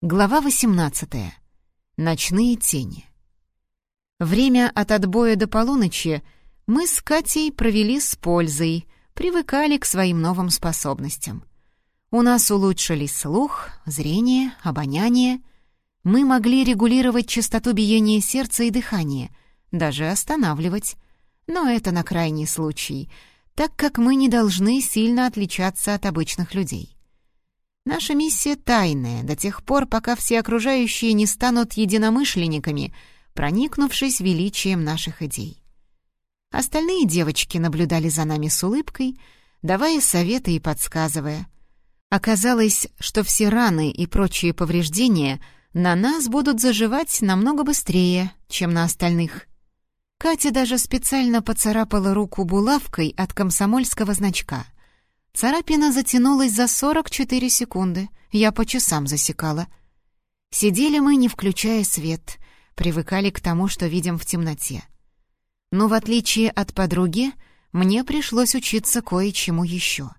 Глава 18. Ночные тени. Время от отбоя до полуночи мы с Катей провели с пользой, привыкали к своим новым способностям. У нас улучшились слух, зрение, обоняние. Мы могли регулировать частоту биения сердца и дыхания, даже останавливать. Но это на крайний случай, так как мы не должны сильно отличаться от обычных людей. Наша миссия тайная до тех пор, пока все окружающие не станут единомышленниками, проникнувшись величием наших идей. Остальные девочки наблюдали за нами с улыбкой, давая советы и подсказывая. Оказалось, что все раны и прочие повреждения на нас будут заживать намного быстрее, чем на остальных. Катя даже специально поцарапала руку булавкой от комсомольского значка — Царапина затянулась за 44 секунды. Я по часам засекала. Сидели мы, не включая свет, привыкали к тому, что видим в темноте. Но в отличие от подруги, мне пришлось учиться кое-чему еще.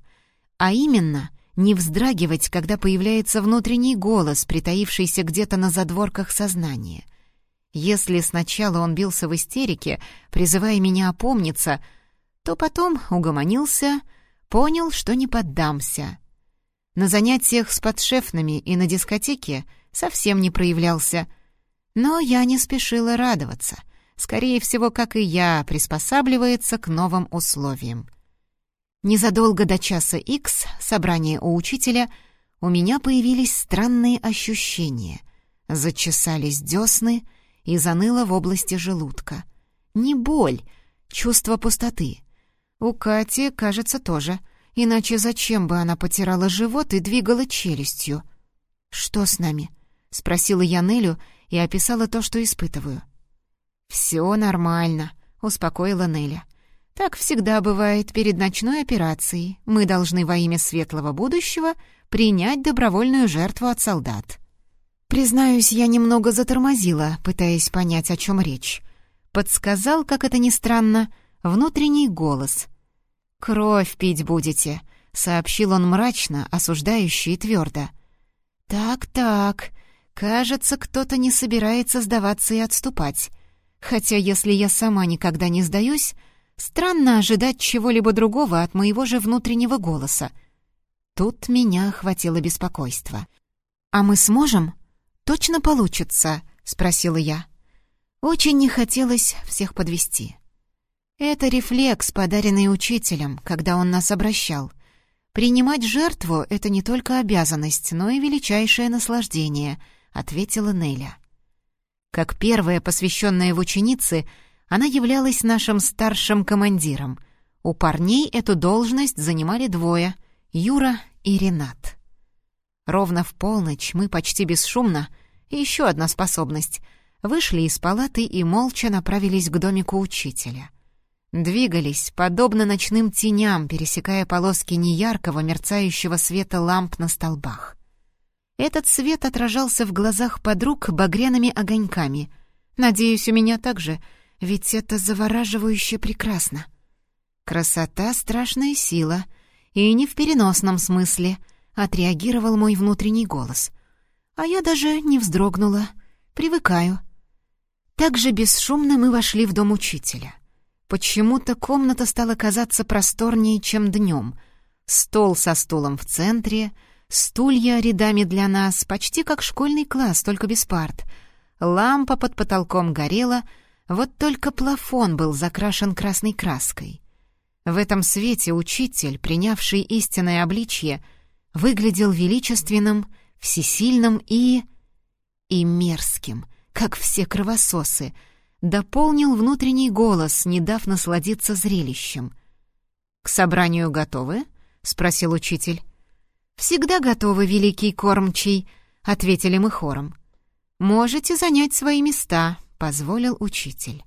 А именно, не вздрагивать, когда появляется внутренний голос, притаившийся где-то на задворках сознания. Если сначала он бился в истерике, призывая меня опомниться, то потом угомонился — Понял, что не поддамся. На занятиях с подшефными и на дискотеке совсем не проявлялся. Но я не спешила радоваться. Скорее всего, как и я, приспосабливается к новым условиям. Незадолго до часа X собрания у учителя у меня появились странные ощущения. Зачесались десны и заныло в области желудка. Не боль, чувство пустоты — у Кати, кажется, тоже. Иначе зачем бы она потирала живот и двигала челюстью? «Что с нами?» — спросила я Нелю и описала то, что испытываю. «Все нормально», — успокоила Неля. «Так всегда бывает перед ночной операцией. Мы должны во имя светлого будущего принять добровольную жертву от солдат». Признаюсь, я немного затормозила, пытаясь понять, о чем речь. Подсказал, как это ни странно, внутренний голос. «Кровь пить будете», — сообщил он мрачно, осуждающий и твердо. «Так-так, кажется, кто-то не собирается сдаваться и отступать. Хотя если я сама никогда не сдаюсь, странно ожидать чего-либо другого от моего же внутреннего голоса. Тут меня охватило беспокойство. «А мы сможем? Точно получится?» — спросила я. Очень не хотелось всех подвести. Это рефлекс, подаренный учителем, когда он нас обращал. Принимать жертву — это не только обязанность, но и величайшее наслаждение, — ответила Неля. Как первая посвященная в ученицы, она являлась нашим старшим командиром. У парней эту должность занимали двое — Юра и Ренат. Ровно в полночь мы почти бесшумно, еще одна способность, вышли из палаты и молча направились к домику учителя — Двигались, подобно ночным теням, пересекая полоски неяркого мерцающего света ламп на столбах. Этот свет отражался в глазах подруг багряными огоньками. Надеюсь, у меня так же, ведь это завораживающе прекрасно. Красота — страшная сила, и не в переносном смысле, отреагировал мой внутренний голос. А я даже не вздрогнула. Привыкаю. Так же бесшумно мы вошли в дом учителя. Почему-то комната стала казаться просторнее, чем днем. Стол со стулом в центре, стулья рядами для нас, почти как школьный класс, только без парт. Лампа под потолком горела, вот только плафон был закрашен красной краской. В этом свете учитель, принявший истинное обличье, выглядел величественным, всесильным и... и мерзким, как все кровососы — дополнил внутренний голос, не дав насладиться зрелищем. «К собранию готовы?» — спросил учитель. «Всегда готовы, великий кормчий», — ответили мы хором. «Можете занять свои места», — позволил учитель.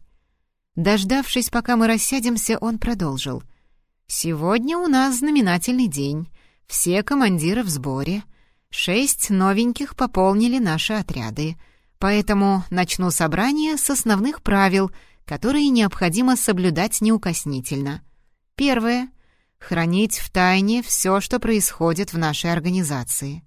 Дождавшись, пока мы рассядемся, он продолжил. «Сегодня у нас знаменательный день. Все командиры в сборе. Шесть новеньких пополнили наши отряды. Поэтому начну собрание с основных правил, которые необходимо соблюдать неукоснительно. Первое. Хранить в тайне все, что происходит в нашей организации.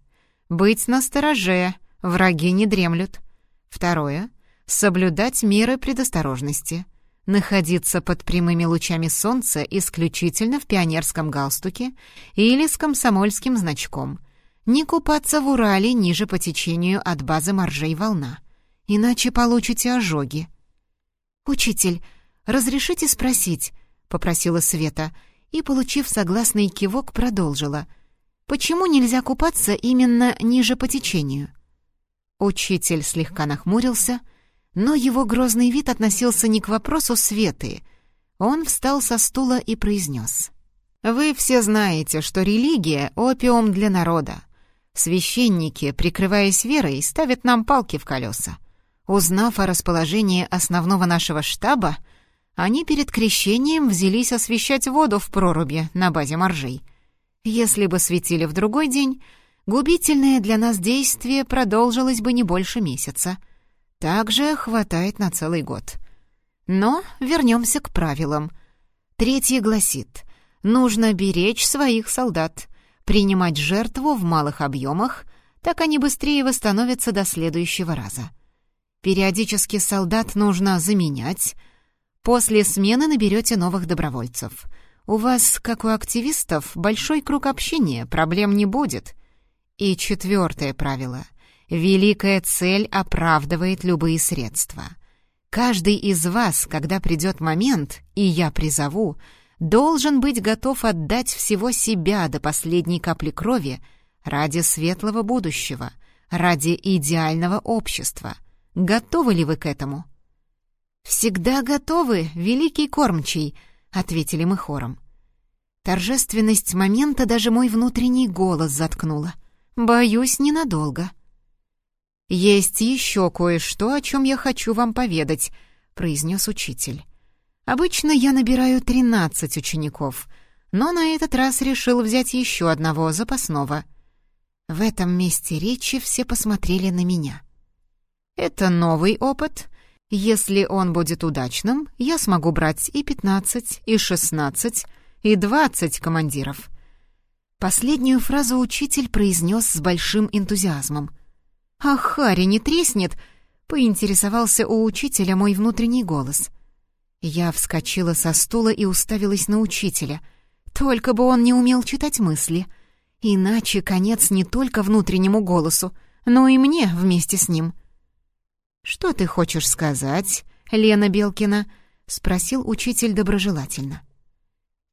Быть настороже, Враги не дремлют. Второе — соблюдать меры предосторожности. Находиться под прямыми лучами солнца исключительно в пионерском галстуке или с комсомольским значком. Не купаться в Урале ниже по течению от базы моржей волна. Иначе получите ожоги. «Учитель, разрешите спросить?» — попросила Света и, получив согласный кивок, продолжила. «Почему нельзя купаться именно ниже по течению?» Учитель слегка нахмурился, но его грозный вид относился не к вопросу Светы. Он встал со стула и произнес. «Вы все знаете, что религия — опиум для народа. Священники, прикрываясь верой, ставят нам палки в колеса. Узнав о расположении основного нашего штаба, они перед крещением взялись освещать воду в проруби на базе моржей. Если бы светили в другой день, губительное для нас действие продолжилось бы не больше месяца. Также хватает на целый год. Но вернемся к правилам. Третье гласит, нужно беречь своих солдат, принимать жертву в малых объемах, так они быстрее восстановятся до следующего раза. Периодически солдат нужно заменять — После смены наберете новых добровольцев. У вас, как у активистов, большой круг общения, проблем не будет. И четвертое правило. Великая цель оправдывает любые средства. Каждый из вас, когда придет момент, и я призову, должен быть готов отдать всего себя до последней капли крови ради светлого будущего, ради идеального общества. Готовы ли вы к этому? «Всегда готовы, великий кормчий», — ответили мы хором. Торжественность момента даже мой внутренний голос заткнула. «Боюсь, ненадолго». «Есть еще кое-что, о чем я хочу вам поведать», — произнес учитель. «Обычно я набираю тринадцать учеников, но на этот раз решил взять еще одного запасного». В этом месте речи все посмотрели на меня. «Это новый опыт, если он будет удачным, я смогу брать и 15, и 16, и 20 командиров. Последнюю фразу учитель произнес с большим энтузиазмом. «А Харри не треснет?» — поинтересовался у учителя мой внутренний голос. Я вскочила со стула и уставилась на учителя. Только бы он не умел читать мысли. Иначе конец не только внутреннему голосу, но и мне вместе с ним — «Что ты хочешь сказать, Лена Белкина?» — спросил учитель доброжелательно.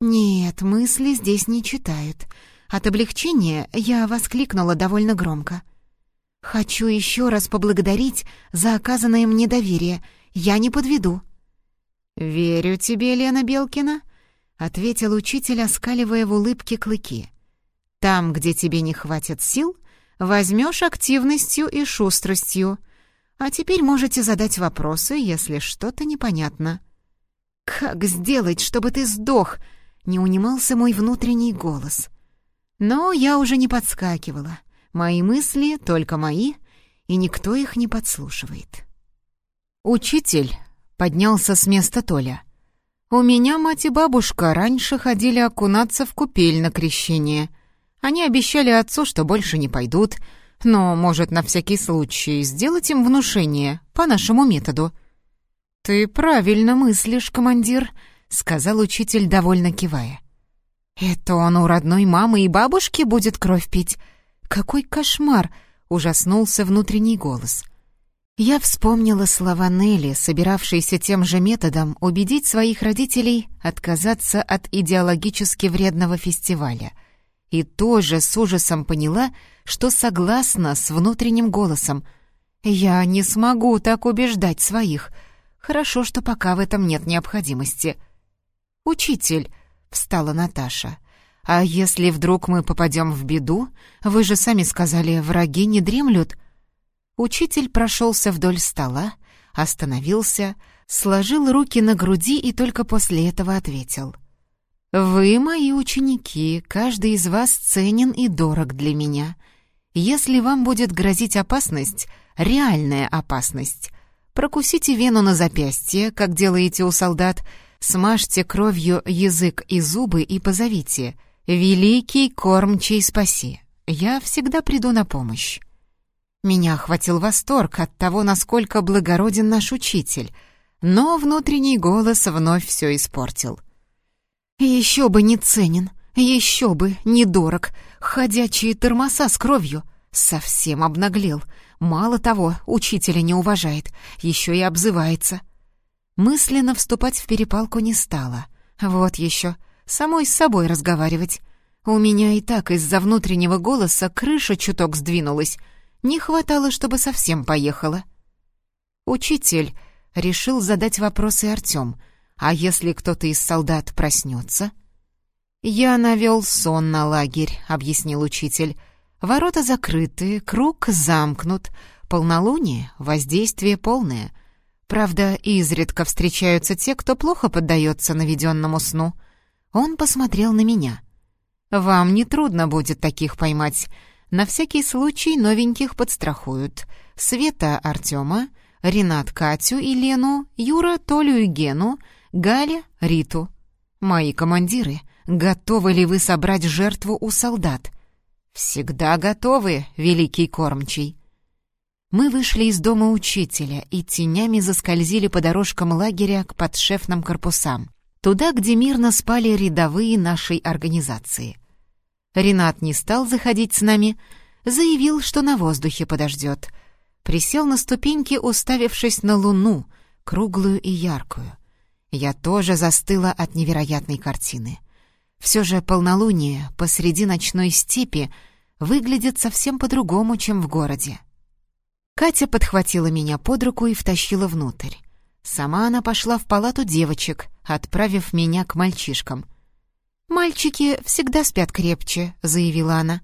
«Нет, мысли здесь не читают. От облегчения я воскликнула довольно громко. Хочу еще раз поблагодарить за оказанное мне доверие. Я не подведу». «Верю тебе, Лена Белкина», — ответил учитель, оскаливая в улыбке клыки. «Там, где тебе не хватит сил, возьмешь активностью и шустростью». А теперь можете задать вопросы, если что-то непонятно». «Как сделать, чтобы ты сдох?» — не унимался мой внутренний голос. Но я уже не подскакивала. Мои мысли только мои, и никто их не подслушивает. «Учитель!» — поднялся с места Толя. «У меня мать и бабушка раньше ходили окунаться в купель на крещение. Они обещали отцу, что больше не пойдут, — но, может, на всякий случай сделать им внушение по нашему методу». «Ты правильно мыслишь, командир», — сказал учитель, довольно кивая. «Это он у родной мамы и бабушки будет кровь пить? Какой кошмар!» — ужаснулся внутренний голос. Я вспомнила слова Нелли, собиравшейся тем же методом убедить своих родителей отказаться от идеологически вредного фестиваля. И тоже с ужасом поняла, что согласна с внутренним голосом. «Я не смогу так убеждать своих. Хорошо, что пока в этом нет необходимости». «Учитель», — встала Наташа, — «а если вдруг мы попадем в беду? Вы же сами сказали, враги не дремлют». Учитель прошелся вдоль стола, остановился, сложил руки на груди и только после этого ответил. «Вы мои ученики, каждый из вас ценен и дорог для меня. Если вам будет грозить опасность, реальная опасность, прокусите вену на запястье, как делаете у солдат, смажьте кровью язык и зубы и позовите «Великий кормчий спаси». Я всегда приду на помощь. Меня охватил восторг от того, насколько благороден наш учитель, но внутренний голос вновь все испортил. «Еще бы не ценен, еще бы недорог, ходячие тормоза с кровью. Совсем обнаглел. Мало того, учителя не уважает, еще и обзывается». Мысленно вступать в перепалку не стала. Вот еще, самой с собой разговаривать. У меня и так из-за внутреннего голоса крыша чуток сдвинулась. Не хватало, чтобы совсем поехала. Учитель решил задать вопросы Артем. А если кто-то из солдат проснется? «Я навел сон на лагерь», — объяснил учитель. «Ворота закрыты, круг замкнут, полнолуние, воздействие полное. Правда, изредка встречаются те, кто плохо поддается наведенному сну». Он посмотрел на меня. «Вам не трудно будет таких поймать. На всякий случай новеньких подстрахуют. Света Артема, Ренат Катю и Лену, Юра Толю и Гену, Галя Риту. Мои командиры, готовы ли вы собрать жертву у солдат? Всегда готовы, великий кормчий. Мы вышли из дома учителя и тенями заскользили по дорожкам лагеря к подшефным корпусам, туда, где мирно спали рядовые нашей организации. Ренат не стал заходить с нами, заявил, что на воздухе подождет — присел на ступеньки, уставившись на луну, круглую и яркую. Я тоже застыла от невероятной картины. Все же полнолуние посреди ночной степи выглядит совсем по-другому, чем в городе. Катя подхватила меня под руку и втащила внутрь. Сама она пошла в палату девочек, отправив меня к мальчишкам. «Мальчики всегда спят крепче», — заявила она.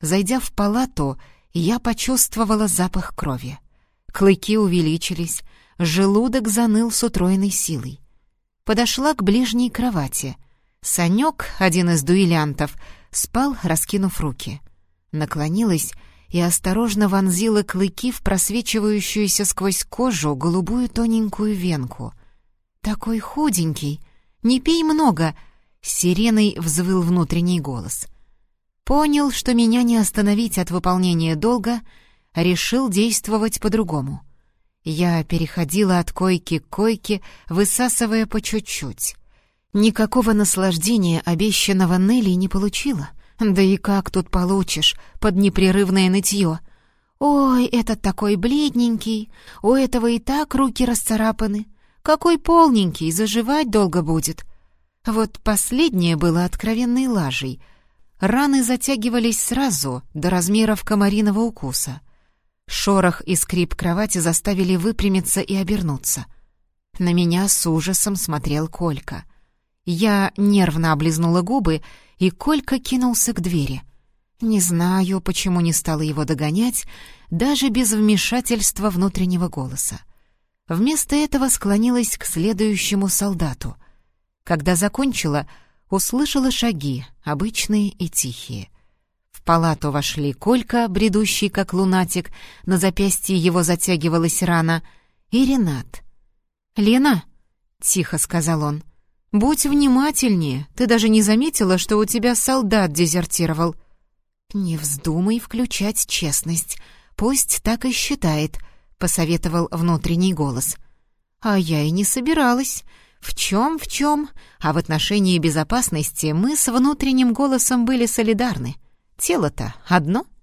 Зайдя в палату, я почувствовала запах крови. Клыки увеличились, желудок заныл с утроенной силой. Подошла к ближней кровати. Санек, один из дуэлянтов, спал, раскинув руки. Наклонилась и осторожно вонзила клыки в просвечивающуюся сквозь кожу голубую тоненькую венку. «Такой худенький! Не пей много!» — сиреной взвыл внутренний голос. Понял, что меня не остановить от выполнения долга, решил действовать по-другому. Я переходила от койки к койке, высасывая по чуть-чуть. Никакого наслаждения обещанного Нелли не получила. Да и как тут получишь под непрерывное нытье? «Ой, этот такой бледненький, у этого и так руки расцарапаны. Какой полненький, заживать долго будет». Вот последнее было откровенной лажей — Раны затягивались сразу, до размеров комариного укуса. Шорох и скрип кровати заставили выпрямиться и обернуться. На меня с ужасом смотрел Колька. Я нервно облизнула губы, и Колька кинулся к двери. Не знаю, почему не стала его догонять, даже без вмешательства внутреннего голоса. Вместо этого склонилась к следующему солдату. Когда закончила — услышала шаги, обычные и тихие. Палату вошли Колька, бредущий как лунатик, на запястье его затягивалась рана, и Ренат. «Лена», — тихо сказал он, — «будь внимательнее, ты даже не заметила, что у тебя солдат дезертировал». «Не вздумай включать честность, пусть так и считает», — посоветовал внутренний голос. «А я и не собиралась», в чем, в чем, а в отношении безопасности мы с внутренним голосом были солидарны. Тело-то одно —